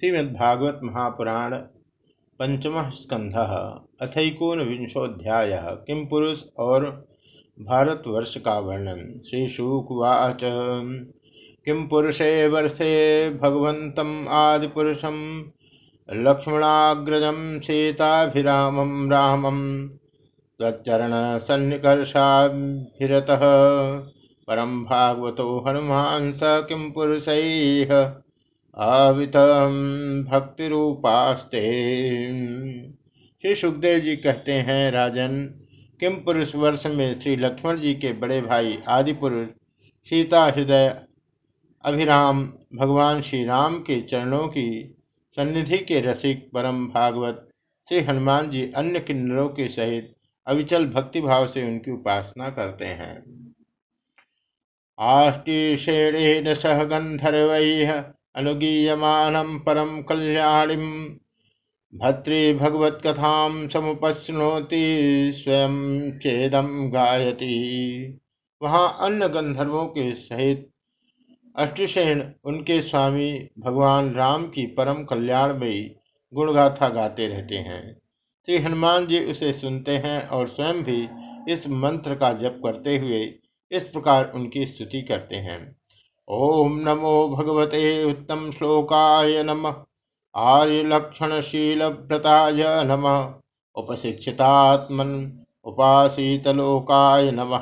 श्रीमद्भागवत महापुराण पंचम स्कंध अथकोन विंशोध्याय किम पुरुष और भारतवर्ष का वर्णन। श्री शुकुवाच किम पुरुषे वर्षे भगवत आदिपुरुषम लक्ष्मणाग्रजम सीताभिरामं रामं त्वच्चरण सन्निकर्षाभिरतः परम भागवत हनुमान स किम पुरुषैः। आवित भक्ति रूपास्ते श्री सुखदेव जी कहते हैं, राजन, किम पुरुष वर्ष में श्री लक्ष्मण जी के बड़े भाई आदि पुरुष सीता हृदय अभिराम भगवान श्री राम के चरणों की सन्निधि के रसिक परम भागवत श्री हनुमान जी अन्य किन्नरों के सहित अविचल भक्तिभाव से उनकी उपासना करते हैं। आष्टिशेणेन सह गंधर्व अनुगीयमानं परम कल्याणिम भद्री समुपश्नोति स्वयं चेदम गायती। वहाँ अन्य गंधर्वों के सहित अष्टसेन उनके स्वामी भगवान राम की परम कल्याणमयी गुणगाथा गाते रहते हैं। श्री हनुमान जी उसे सुनते हैं और स्वयं भी इस मंत्र का जप करते हुए इस प्रकार उनकी स्तुति करते हैं। ओम नमो भगवते उत्तम श्लोकाय नम। आर्यलक्षणशीलव्रताय नम। उपशिक्षितात्मन उपासीतलोकाय नम।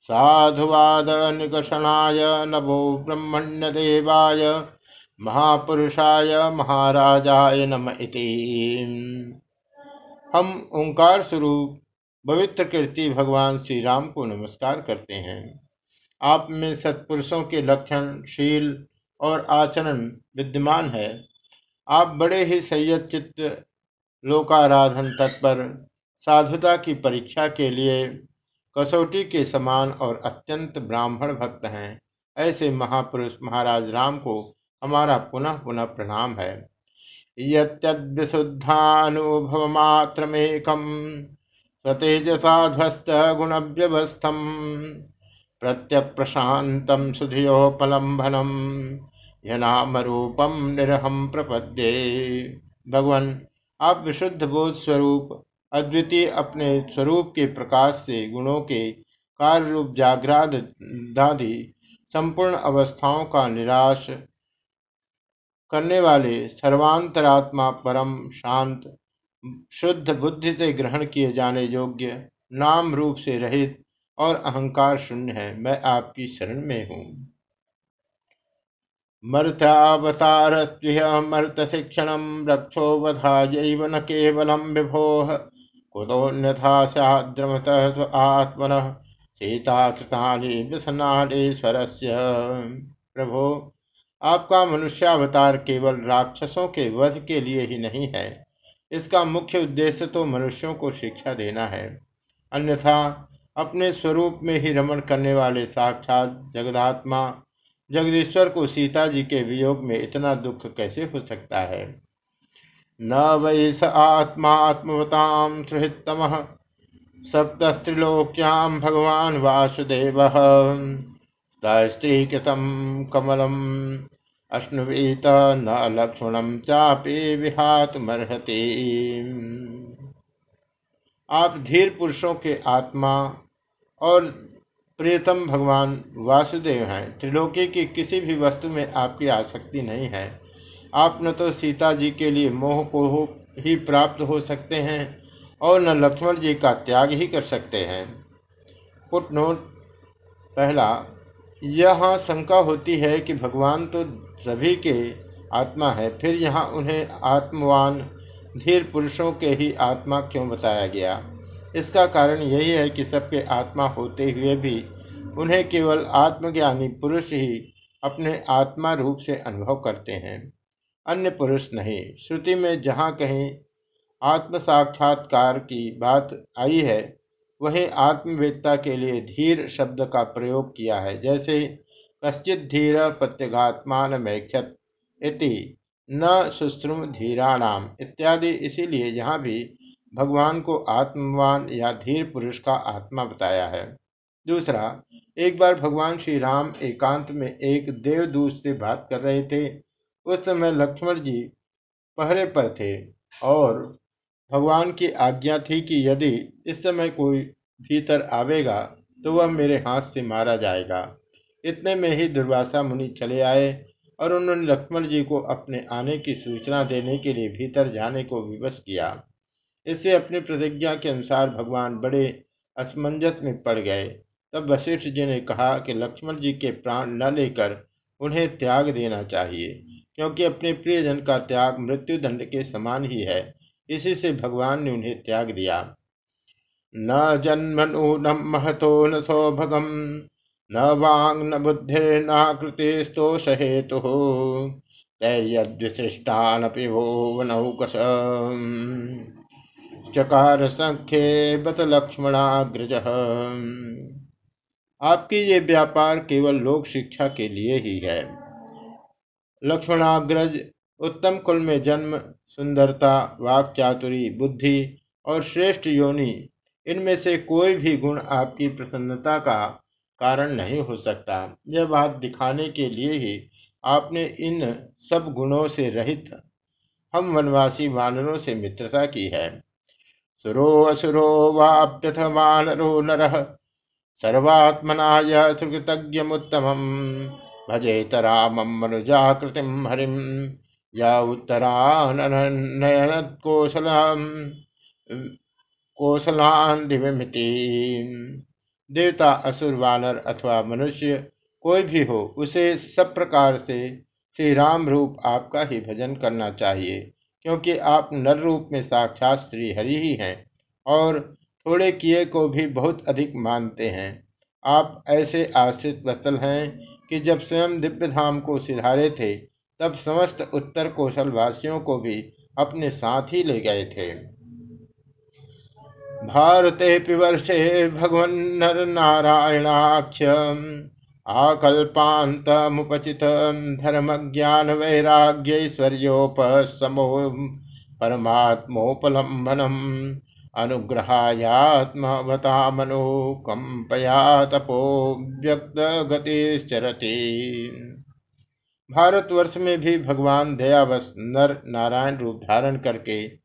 साधुवाद नमो नभो ब्रह्मण्यदेवाय महापुरुषाय महाराजाय नम इति। हम ओंकार स्वरूप पवित्र कीर्ति भगवान श्री राम को नमस्कार करते हैं। आप में सत्पुरुषों के लक्षण शील और आचरण विद्यमान है। आप बड़े ही संयत चित्त लोकाराधन तत्पर साधुता की परीक्षा के लिए कसौटी के समान और अत्यंत ब्राह्मण भक्त हैं, ऐसे महापुरुष महाराज राम को हमारा पुनः पुनः प्रणाम है। यद्विशुद्धानुभव मात्रमेकम स्वतेजसा ध्वस्त गुण व्यवस्थम प्रत्यप्रशान्तं सुधियोपलम्भनम यनाम रूपम निरहम प्रपद्ये। भगवान, आप विशुद्ध बोध स्वरूप, अद्वितीय अपने स्वरूप के प्रकाश से गुणों के कार्य रूप जागराद दादि, संपूर्ण अवस्थाओं का निराश करने वाले सर्वांतरात्मा परम शांत, शुद्ध बुद्धि से ग्रहण किए जाने योग्य, नाम रूप से रहित और अहंकार शून्य है, मैं आपकी शरण में हूँ। मर्त्यावतारस्त्विह मर्त शिक्षण रक्षो वधा जैव न केवलम विभो। कुतोन्यथा स्याद्रमत आत्मन सीता व्यसनालेश्वरस्य प्रभो, आपका मनुष्यावतार केवल राक्षसों के वध के लिए ही नहीं है, इसका मुख्य उद्देश्य तो मनुष्यों को शिक्षा देना है। अन्यथा अपने स्वरूप में ही रमण करने वाले साक्षात जगदात्मा जगदीश्वर को सीता जी के वियोग में इतना दुख कैसे हो सकता है? न वै स आत्मा आत्मवताम सुहृतम सप्तस्त्रिलोक्याम भगवान वासुदेव। स्त्री कृतम कमलम अश्नुवीत न लक्ष्मणम चापे विहात मरहती आप धीर पुरुषों के आत्मा और प्रियतम भगवान वासुदेव हैं। त्रिलोकी की किसी भी वस्तु में आपकी आसक्ति नहीं है। आप न तो सीता जी के लिए मोह को ही प्राप्त हो सकते हैं और न लक्ष्मण जी का त्याग ही कर सकते हैं। पुटनोट पहला, यहाँ शंका होती है कि भगवान तो सभी के आत्मा है, फिर यहाँ उन्हें आत्मवान धीर पुरुषों के ही आत्मा क्यों बताया गया? इसका कारण यही है कि सबके आत्मा होते हुए भी उन्हें केवल आत्मज्ञानी पुरुष ही अपने आत्मा रूप से अनुभव करते हैं। अन्य पुरुष नहीं। श्रुति में जहाँ कहीं आत्म साक्षात्कार की बात आई है, वहीं आत्मवेदता के लिए धीर शब्द का प्रयोग किया है, जैसे कश्चित धीर प्रत्यगात्मान इति। न सुश्रुम धीराणाम इत्यादि इसीलिए यहाँ भी भगवान को आत्मवान या धीर पुरुष का आत्मा बताया है। दूसरा, एक बार भगवान श्री राम एकांत में एक देवदूत से बात कर रहे थे। उस समय लक्ष्मण जी पहरे पर थे और भगवान की आज्ञा थी कि यदि इस समय कोई भीतर आवेगा तो वह मेरे हाथ से मारा जाएगा। इतने में ही दुर्वासा मुनि चले आए और उन्होंने लक्ष्मण जी को अपने आने की सूचना देने के लिए भीतर जाने को विवश किया। इससे अपनी प्रतिज्ञा के अनुसार भगवान बड़े असमंजस में पड़ गए। तब वशिष्ठ जी ने कहा कि लक्ष्मण जी के प्राण न लेकर उन्हें त्याग देना चाहिए, क्योंकि अपने प्रियजन का त्याग मृत्यु दंड के समान ही है। इसी से भगवान ने उन्हें त्याग दिया। न जन्मनु न महतो न सौभगम। न वांग न बुद्धिर्नाकृतिस्तोष हेतु तैर्यदृशिष्टानपि वो वनौकस चकार संख्ये बत लक्ष्मणाग्रज आपकी ये व्यापार केवल लोक शिक्षा के लिए ही है। लक्ष्मणाग्रज, उत्तम कुल में जन्म, सुंदरता, वाक चातुरी, बुद्धि और श्रेष्ठ योनि, इनमें से कोई भी गुण आपकी प्रसन्नता का कारण नहीं हो सकता। यह बात दिखाने के लिए ही आपने इन सब गुणों से रहित हम वनवासी वानरों से मित्रता की है। सुरो असुरो वाप्यथ वानरो नर सर्वात्मनाय सुकृतज्ञमुत्तमम्। भजेत रामं मनुजाकृतिं हरिं। या उत्तरानयनत्कोशलां कौशलान्धिमिति देवता, असुर, वानर अथवा मनुष्य कोई भी हो, उसे सब प्रकार से श्री राम रूप आपका ही भजन करना चाहिए, क्योंकि आप नर रूप में साक्षात श्री हरि ही हैं और थोड़े किए को भी बहुत अधिक मानते हैं। आप ऐसे आश्रित वत्सल हैं कि जब स्वयं दिव्य धाम को सिधारे थे, तब समस्त उत्तर कौशल वासियों को भी अपने साथ ही ले गए थे। भारते पिवर्षे भगवन्नर नारायणाक्ष आकल्पात मुपचित धर्म ज्ञान वैराग्यश्वर्योपमो परमात्मोपलम्बनम अनुग्रहायात्मवतामनुकंपया तपो व्यक्त गतिश्चरती भारतवर्ष में भी भगवान दयावश नर नारायण रूप धारण करके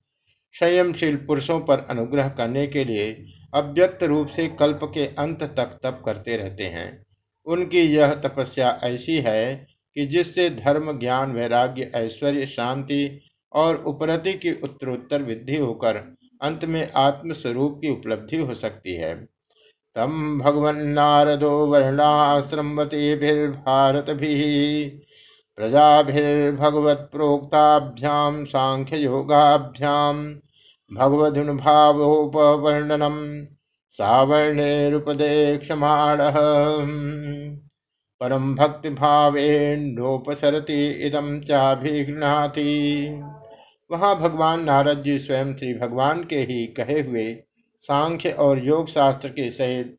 संयमशील पुरुषों पर अनुग्रह करने के लिए अव्यक्त रूप से कल्प के अंत तक तप करते रहते हैं। उनकी यह तपस्या ऐसी है कि जिससे धर्म, ज्ञान, वैराग्य, ऐश्वर्य, शांति और उपरति की उत्तरोत्तर वृद्धि होकर अंत में आत्मस्वरूप की उपलब्धि हो सकती है। तम भगवन नारदो वर्णाश्रमवतीभिर्भारत भी प्रजाभिर्भगवत प्रोक्ताभ्याम सांख्य योगाभ्याम भगवदुनुभावोपवर्णनम सावर्णेरुपदेक्षमाण। परम भक्ति भावेन्नोपसरति इदम चाभिगृणाति वहाँ भगवान नारद जी स्वयं श्री भगवान के ही कहे हुए सांख्य और योग शास्त्र के सहित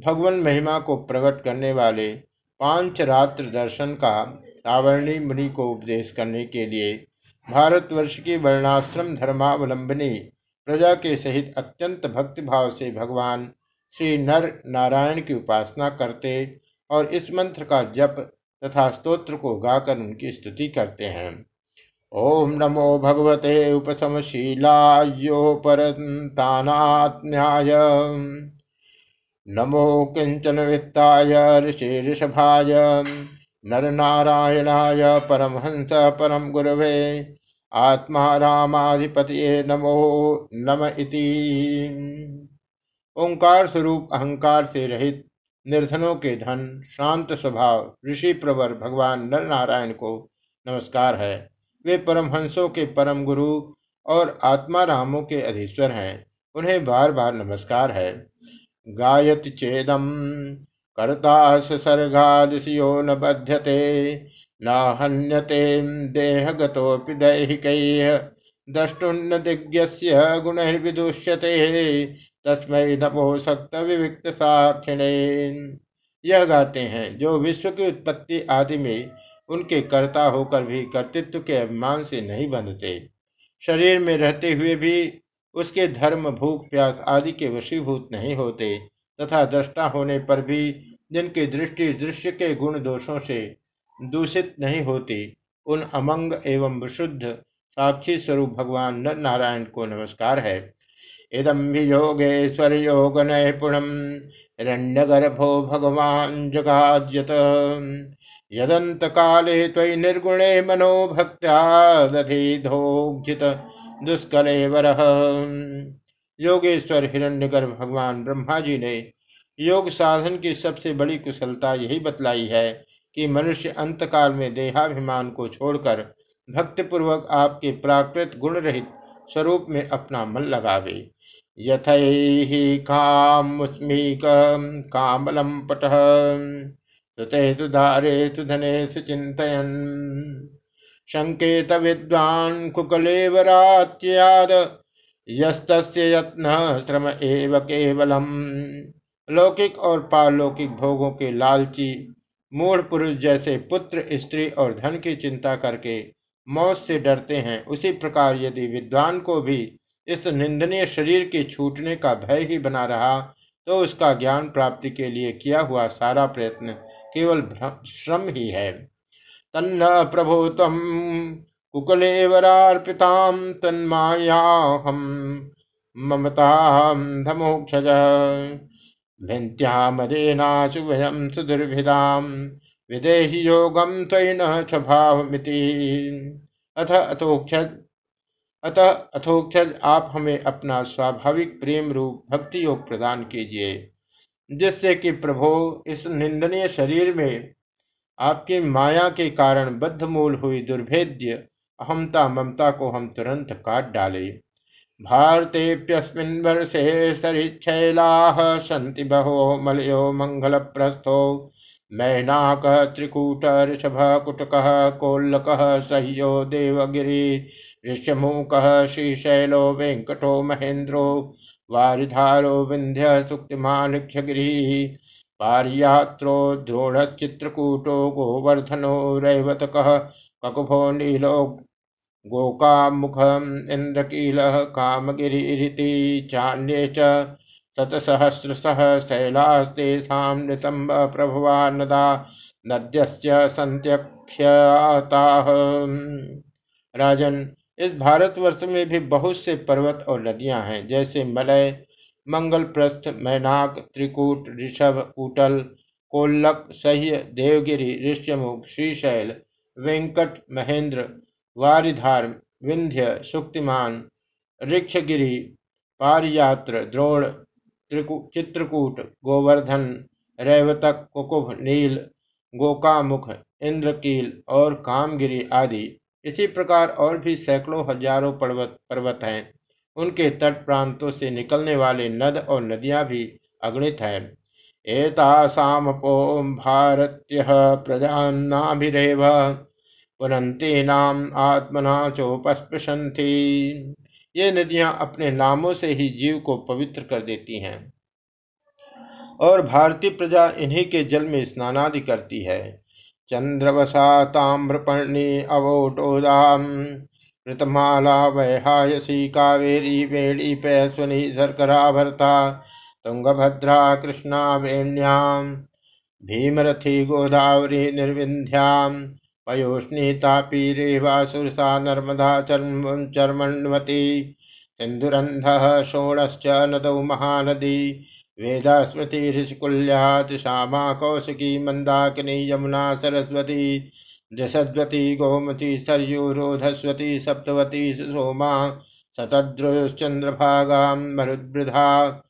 भगवान महिमा को प्रकट करने वाले पाँच रात्र दर्शन का सावर्णी मुनि को उपदेश करने के लिए भारतवर्ष की वर्णाश्रम धर्मावलंबनी प्रजा के सहित अत्यंत भक्तिभाव से भगवान श्री नर नारायण की उपासना करते और इस मंत्र का जप तथा स्तोत्र को गाकर उनकी स्तुति करते हैं। ओम नमो भगवते उपशमशीलायोपरतानात्म्याय नमो किंचन वित्ताय ऋषि ऋषभाय नर नारायणाय परमहंस परम गुरवे, आत्मा रामाधिपति नमो नम इति। ओंकार स्वरूप, अहंकार से रहित, निर्धनों के धन, शांत स्वभाव, ऋषि प्रवर भगवान नर नारायण को नमस्कार है। वे परमहंसों के परम गुरु और आत्मा रामों के अधीश्वर हैं। उन्हें बार बार नमस्कार है। गायत चेदम कर्ता सर्गादिशयो न बध्यते न हन्यते देहगतोपि दैहिक। द्रष्टुन्न दिग्स्य गुणैर्विदुष्यते, तस्मै नमो सक्त विविक्त साक्षिणे यह गाते हैं, जो विश्व की उत्पत्ति आदि में उनके कर्ता होकर भी कर्तृत्व के अभिमान से नहीं बंधते। शरीर में रहते हुए भी उसके धर्म, भूख, प्यास आदि के वशीभूत नहीं होते। तथा दृष्टा होने पर भी जिनकी दृष्टि दृश्य के गुण दोषों से दूषित नहीं होती, उन अमंग एवं विशुद्ध साक्षी स्वरूप भगवान नर नारायण को नमस्कार है। इदम भी योगेश्वर योग नैपुणम हिरण्यगर्भो भगवान जगाद्यत। यदंत काले त्वयि निर्गुणे मनो भक्त्या दधिधोक्षित दुष्कलेवर योगेश्वर हिरण्यगर्भ भगवान ब्रह्मा जी ने योग साधन की सबसे बड़ी कुशलता यही बतलाई है कि मनुष्य अंतकाल में देहाभिमान को छोड़कर भक्तिपूर्वक आपके प्राकृत गुण रहित स्वरूप में अपना मन लगावे। यथै कामुस्मीक कामलम पट सुतेषु धारेषु धनेषु चिन्तयन्। संकेत विद्वान् कुकलेवरात्याद यत्न श्रम एव केवलम। लौकिक और पारलौकिक भोगों के लालची, मूढ़ पुरुष जैसे पुत्र, स्त्री और धन की चिंता करके मौत से डरते हैं। उसी प्रकार यदि विद्वान को भी इस निंदनीय शरीर के छूटने का भय ही बना रहा तो उसका ज्ञान प्राप्ति के लिए किया हुआ सारा प्रयत्न केवल श्रम ही है। तन्न प्रभो तम कुकलेवरार्पिताम तन्मायाहम ममता धमोक्षज। भिन्त्यामदेनाशु सुदुर्भिदाम विदेहि योगम त्वयि न स्वभावमिति अथ अथोक्षज अतः अथोक्षज आप हमें अपना स्वाभाविक प्रेम रूप भक्ति योग प्रदान कीजिए, जिससे कि प्रभो इस निंदनीय शरीर में आपकी माया के कारण बद्ध मूल हुई दुर्भेद्य अहमता ममता को हम तुरंत काट डाले। भारतेप्यस्मिन् वर्षे सरिच्छैलाः सन्ति बहो मलयो मङ्गलप्रस्थो मैनाक त्रिकूट ऋषभ कुटक कोल्लक सह्यो देवगिरी ऋष्यमूक श्रीशैलो वेंकटो महेन्द्रो वारिधारो विंध्य सुक्तिमानक्षगिरी पारियात्रो द्रोणश्चित्रकूटो गोवर्धनो रैवतक ककुभो नीलो गोकामुखम इंद्रकील कामगिरीति चान्ये च शतसहस्रशः शैलास्तेषां प्रभवा नदा नद्यस्य संत्यख्याताः राजन, इस भारतवर्ष में भी बहुत से पर्वत और नदियाँ हैं, जैसे मलय, मंगलप्रस्थ, मैनाक, त्रिकूट, ऋषभ, कूटल, कोल्लक, सह्य, देवगिरी, ऋष्यमुख, श्रीशैल, वेंकट, महेंद्र वारिधार विंध्य, शुक्तिमान, ऋक्षगिरी, पारियात्र, द्रोण चित्रकूट, गोवर्धन, रैवतक, कुकुभ, नील, गोकामुख, इंद्रकील और कामगिरी आदि। इसी प्रकार और भी सैकड़ों हज़ारों पर्वत पर्वत हैं। उनके तट प्रांतों से निकलने वाले नद और नदियाँ भी अगणित है। एतासामपो भारत्य प्रजानाभिरेव पुनंती नाम आत्मना चोपस्पृशंति ये नदियाँ अपने नामों से ही जीव को पवित्र कर देती हैं। और भारतीय प्रजा इन्हीं के जल में स्नानादि करती है। चंद्रवसा ताम्रपर्णी अवोटोदाम, ऋतमाला वैहायसी कावेरी वेणी पैस्वनी शर्करा भरता, तुंगभद्रा कृष्णा वेण्याम, भीमरथी गोदावरी निर्विंध्याम पयोष्णी तापी रेवा सुरसा नर्मदा चर्म चर्मण्वती। सिंधुरंध षोणश्च नदौ महानदी। वेदा स्मृति ऋषिकुल्या कौशिकी मंदाकिनी यमुना सरस्वती। जसद्वती गोमती सरयूरोधस्वती सप्तवती सोमा शतद्रुश्चंद्रभागा मरुद्वृधा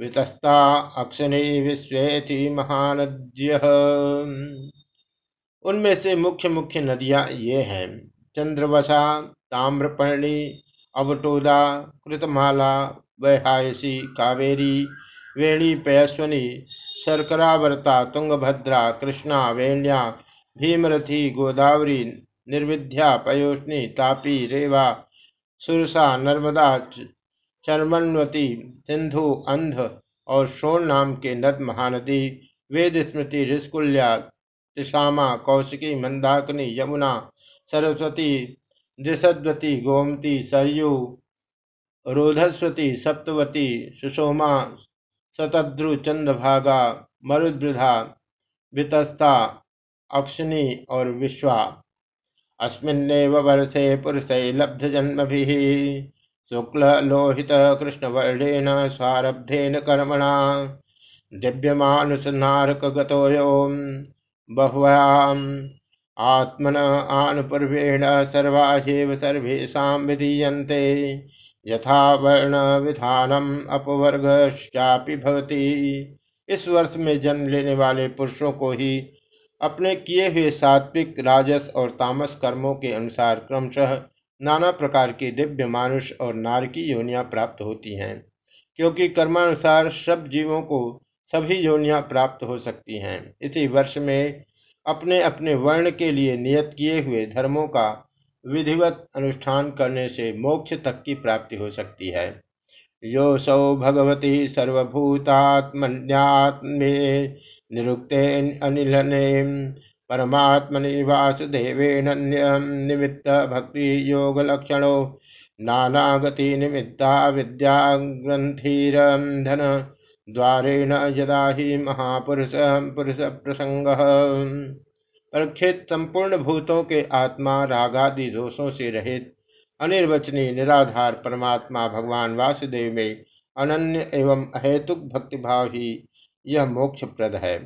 वितस्ता अक्षिणी विश्वेति महानद्य। उनमें से मुख्य मुख्य नदियाँ ये हैं। चंद्रवसा, ताम्रपर्णी, अवटोदा, कृतमाला, वैहायसी, कावेरी, वेणी पयस्वनी शर्करावर्ता, तुंगभद्रा, कृष्णा, वेण्या, भीमरथी, गोदावरी निर्विद्या पयोष्णी, तापी, रेवा, सुरसा, नर्मदा चरमनवती, सिंधु, अंध और शोण नाम के नद महानदी वेद स्मृति ऋषकुल्या त्रिशामा कौशिकी, मंदाकिनी, यमुना, सरस्वती दृषद्वती गोमती, सरयू, रोधस्वती, सप्तवती, सुषोमा शतद्रु चंद्रभागा वितस्ता, अक्षिणी और विश्वा। अस्मिन्नेव वर्षे पुरुषै लब्धजन्मभिः शुक्ललोहितकृष्णवर्णेन स्वारब्धेन कर्मणा। दिव्यमानुसनारकगतोऽयो बह्व्याम् आत्मन आनुपूर्वेण सर्वाहेव सर्वेषां विधीयन्ते। यथा वर्ण विधानम अपवर्गश्चापि भवति। इस वर्ष में जन्म लेने वाले पुरुषों को ही अपने किए हुए सात्विक, राजस और तामस कर्मों के अनुसार क्रमशः नाना प्रकार के दिव्य मानुष और नारकी योनियाँ प्राप्त होती हैं। क्योंकि कर्मानुसार सब जीवों को सभी योनियाँ प्राप्त हो सकती हैं। इसी वर्ष में अपने अपने वर्ण के लिए नियत किए हुए धर्मों का विधिवत अनुष्ठान करने से मोक्ष तक की प्राप्ति हो सकती है। योसौ भगवती सर्वभूतात्मन्यात्मे निरुक्ते अनिलने परमात्मनि वासुदेवेन निमित्त भक्ति योग लक्षणो नानागति निमित्ता विद्या ग्रंथिरंधन द्वारेण यदा ही महापुरुष पुरुष प्रसंग परीक्षित संपूर्ण भूतों के आत्मा रागादि दोषों से रहित, अनिर्वचनीय, निराधार परमात्मा भगवान वासुदेव में अनन्य एवं अहेतुक भक्तिभाव ही यह मोक्ष प्रद है।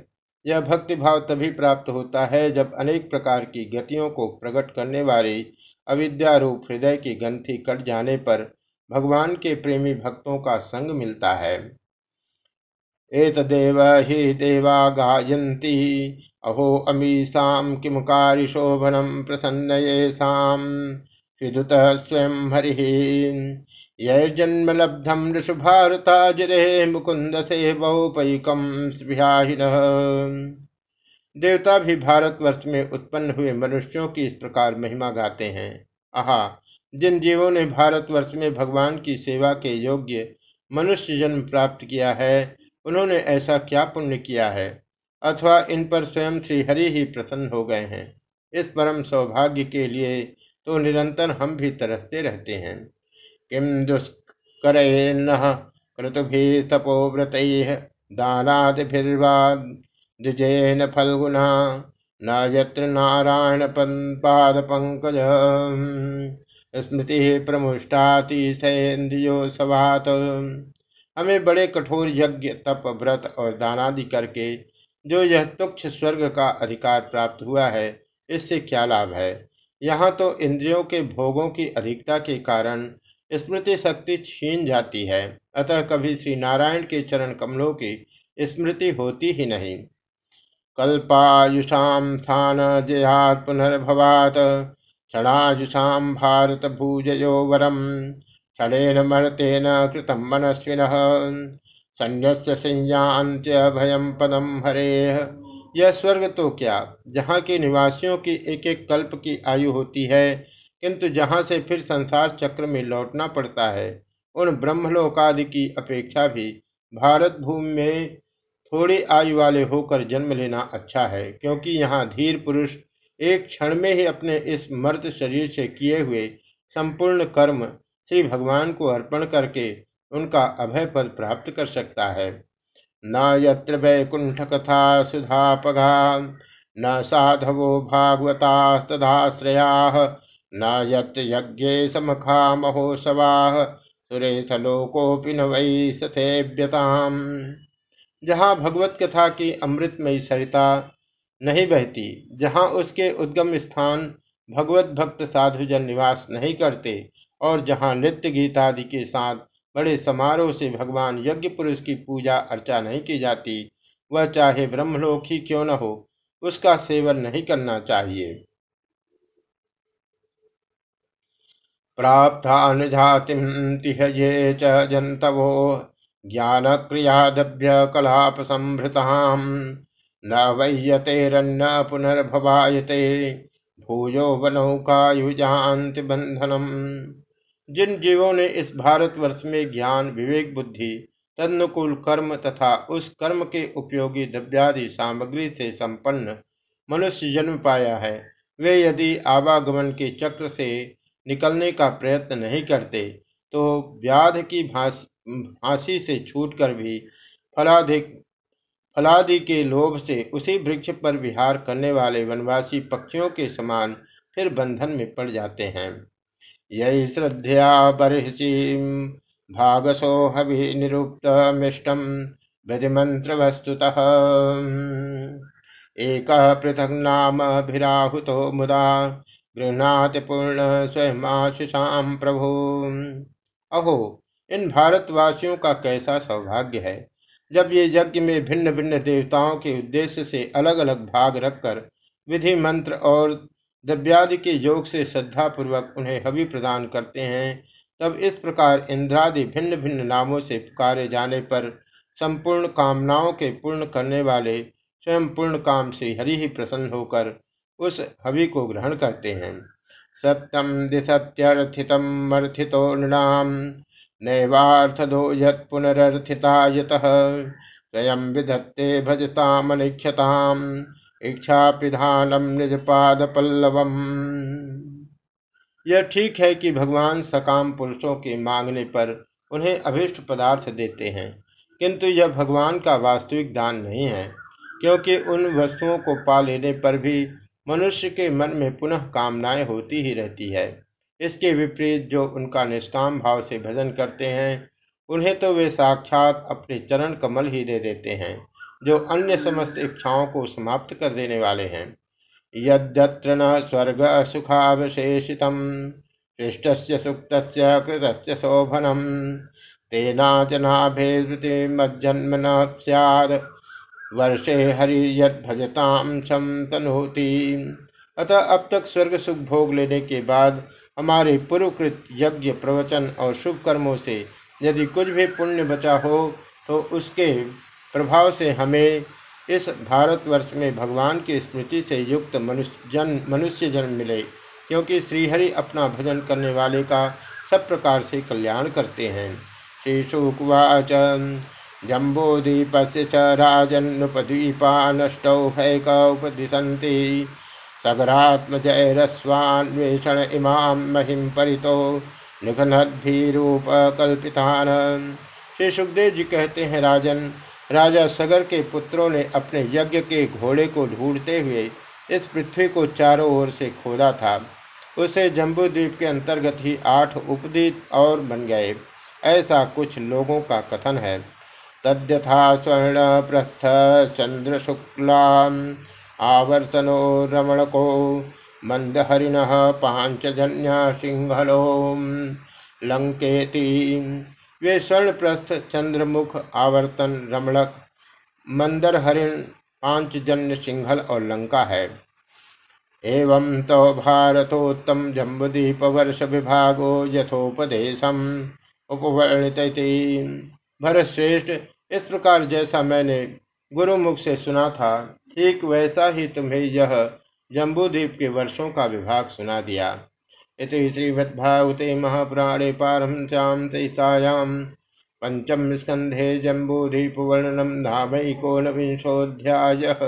यह भक्तिभाव तभी प्राप्त होता है जब अनेक प्रकार की गतियों को प्रकट करने वाली अविद्यारूप हृदय की ग्रंथि कट जाने पर भगवान के प्रेमी भक्तों का संग मिलता है। एतदेव हि देवा गायन्ति। अहो अमीषां किं कारिशोभनं प्रसन्न येषां विदुतः स्वयं हरिः। यैर्जन्मलब्धं ऋषुभारताजिरे मुकुन्द से बहुपैकं स्पृहाहिनः देवता भी भारतवर्ष में उत्पन्न हुए मनुष्यों की इस प्रकार महिमा गाते हैं। आहा, जिन जीवों ने भारतवर्ष में भगवान की सेवा के योग्य मनुष्य जन्म प्राप्त किया है उन्होंने ऐसा क्या पुण्य किया है? अथवा इन पर स्वयं श्रीहरि ही प्रसन्न हो गए हैं। इस परम सौभाग्य के लिए तो निरंतर हम भी तरसते रहते हैं। किम दुष्कर तपोव्रत दानादिभिर्वाजन फलगुना न यत्र नारायण पाद पंकज स्मृति प्रमुष्टातिशेन्द्रियो सवात हमें बड़े कठोर यज्ञ, तप, व्रत और दानादि करके जो यह तुक्ष स्वर्ग का अधिकार प्राप्त हुआ है, इससे क्या लाभ है? यहाँ तो इंद्रियों के भोगों की अधिकता के कारण स्मृति शक्ति छीन जाती है। अतः कभी श्री नारायण के चरण कमलों की स्मृति होती ही नहीं। कल्पायुषाम स्थान जयात पुनर्भवात क्षणायुषाम भारत भूजयो वरम। क्षणेन मर्तेन कृतं मनस्विनः। संन्यस्य संज्ञान्त्य भयम पदम हरे। यह स्वर्ग तो क्या? जहाँ के निवासियों की एक एक कल्प की आयु होती है, किंतु जहाँ से फिर संसार चक्र में लौटना पड़ता है, उन ब्रह्मलोकादि की अपेक्षा भी भारत भूमि में थोड़ी आयु वाले होकर जन्म लेना अच्छा है, क्योंकि यहाँ धीर पुरुष एक क्षण में ही अपने इस मर्द शरीर से किए हुए संपूर्ण कर्म श्री भगवान को अर्पण करके उनका अभय पद प्राप्त कर सकता है। न यत्र वैकुंठ कथा सुधापगा न साधवो भागवतास्तदाश्रया, न यत्र यज्ञे समखा महोत्सवा सुरेशलोकोपि न वै सथेव्यताम। जहाँ भगवत कथा की अमृतमयी सरिता नहीं बहती, जहाँ उसके उद्गम स्थान भगवत भक्त साधुजन निवास नहीं करते और जहाँ नृत्य गीतादि के साथ बड़े समारोह से भगवान यज्ञ पुरुष की पूजा अर्चा नहीं की जाती, वह चाहे ब्रह्मलोक ही क्यों न हो, उसका सेवन नहीं करना चाहिए। प्राप्तानुजातिम तिहये च जंतवो ज्ञान क्रियादभ्य कलाप संभृताम न वह्यतेरन्न पुनर्भवायते, भूयो वनौकायुजान्ति बंधनम जिन जीवों ने इस भारतवर्ष में ज्ञान, विवेक, बुद्धि, तदनुकूल कर्म तथा उस कर्म के उपयोगी द्रव्यादि सामग्री से संपन्न मनुष्य जन्म पाया है, वे यदि आवागमन के चक्र से निकलने का प्रयत्न नहीं करते तो व्याध की फांसी से छूटकर भी फलाधिक फलादि के लोभ से उसी वृक्ष पर विहार करने वाले वनवासी पक्षियों के समान फिर बंधन में पड़ जाते हैं। यही श्रद्धया बर्षि भागसो हवि निरुक्त मिष्टम विधिमंत्र वस्तुतः एक पृथक नाम अभिराहुतो मुदा गृहणाति पूर्ण स्वयं आशुषा प्रभु। अहो, इन भारतवासियों का कैसा सौभाग्य है, जब ये यज्ञ में भिन्न भिन्न देवताओं के उद्देश्य से अलग अलग भाग रखकर विधि मंत्र और द्रव्यादि के योग से श्रद्धा पूर्वक उन्हें हवि प्रदान करते हैं, तब इस प्रकार इंद्रादि भिन्न भिन्न नामों से पुकारे जाने पर संपूर्ण कामनाओं के पूर्ण करने वाले स्वयं पूर्ण काम श्री हरि ही प्रसन्न होकर उस हवि को ग्रहण करते हैं। सत्यम दिशत्यर्थितम अर्थितो नृणाम, नैवार्थदो यत् पुनरर्थिता यतः। स्वयं विधत्ते भजतामनिक्षताम इच्छा पिधानम निज पाद पल्लवम यह ठीक है कि भगवान सकाम पुरुषों के मांगने पर उन्हें अभिष्ट पदार्थ देते हैं, किंतु यह भगवान का वास्तविक दान नहीं है, क्योंकि उन वस्तुओं को पा लेने पर भी मनुष्य के मन में पुनः कामनाएँ होती ही रहती है। इसके विपरीत जो उनका निष्काम भाव से भजन करते हैं, उन्हें तो वे साक्षात अपने चरण कमल ही दे देते हैं। जो अन्य समस्त इच्छाओं को समाप्त कर देने वाले हैं। यद्यत्र न स्वर्ग सुखावशेषित सुक्त कृत शोभनम न वर्षे हरि भजताम शम अतः अब तक स्वर्ग सुख भोग लेने के बाद हमारे पूर्वकृत यज्ञ प्रवचन और शुभ कर्मों से यदि कुछ भी पुण्य बचा हो तो उसके प्रभाव से हमें इस भारतवर्ष में भगवान की स्मृति से युक्त मनुष्य जन, मनुष्य जन्म मिले, क्योंकि श्रीहरि अपना भजन करने वाले का सब प्रकार से कल्याण करते हैं। श्री शुकवाच जम्बोदीप से च राजन्नुपदीपा नष्टौ हैकौपदिशन्ति सगरात्मजय इमाम महिम परितो निघनद्भिरूपकल्पितान। श्री सुखदेव जी कहते हैं, राजन राजा सगर के पुत्रों ने अपने यज्ञ के घोड़े को ढूंढते हुए इस पृथ्वी को चारों ओर से खोदा था। उसे जम्बूद्वीप के अंतर्गत ही आठ उपदीप और बन गए। ऐसा कुछ लोगों का कथन है। तद्यथा स्वर्ण प्रस्थ चंद्र शुक्ला आवर्तनो रमण को मंदहरिण पांचजन्य सिंहलो लंकेती वे स्वर्ण प्रस्थ चंद्रमुख, आवर्तन, रमणक मंदर हरिण पांचजन्य सिंघल और लंका है। एवं तो भारतोत्तम जम्बुदीप वर्ष विभागो यथोपदेशम उपवर्णित भरत श्रेष्ठ इस प्रकार जैसा मैंने गुरुमुख से सुना था, ठीक वैसा ही तुम्हें यह जम्बूद्वीप के वर्षों का विभाग सुना दिया। इति श्रीमद्भागवते महापुराणे पारमश्याम सहितायां पंचम स्कंधे जम्बूधीपवर्णनम धामैकोनविंशोऽध्यायः।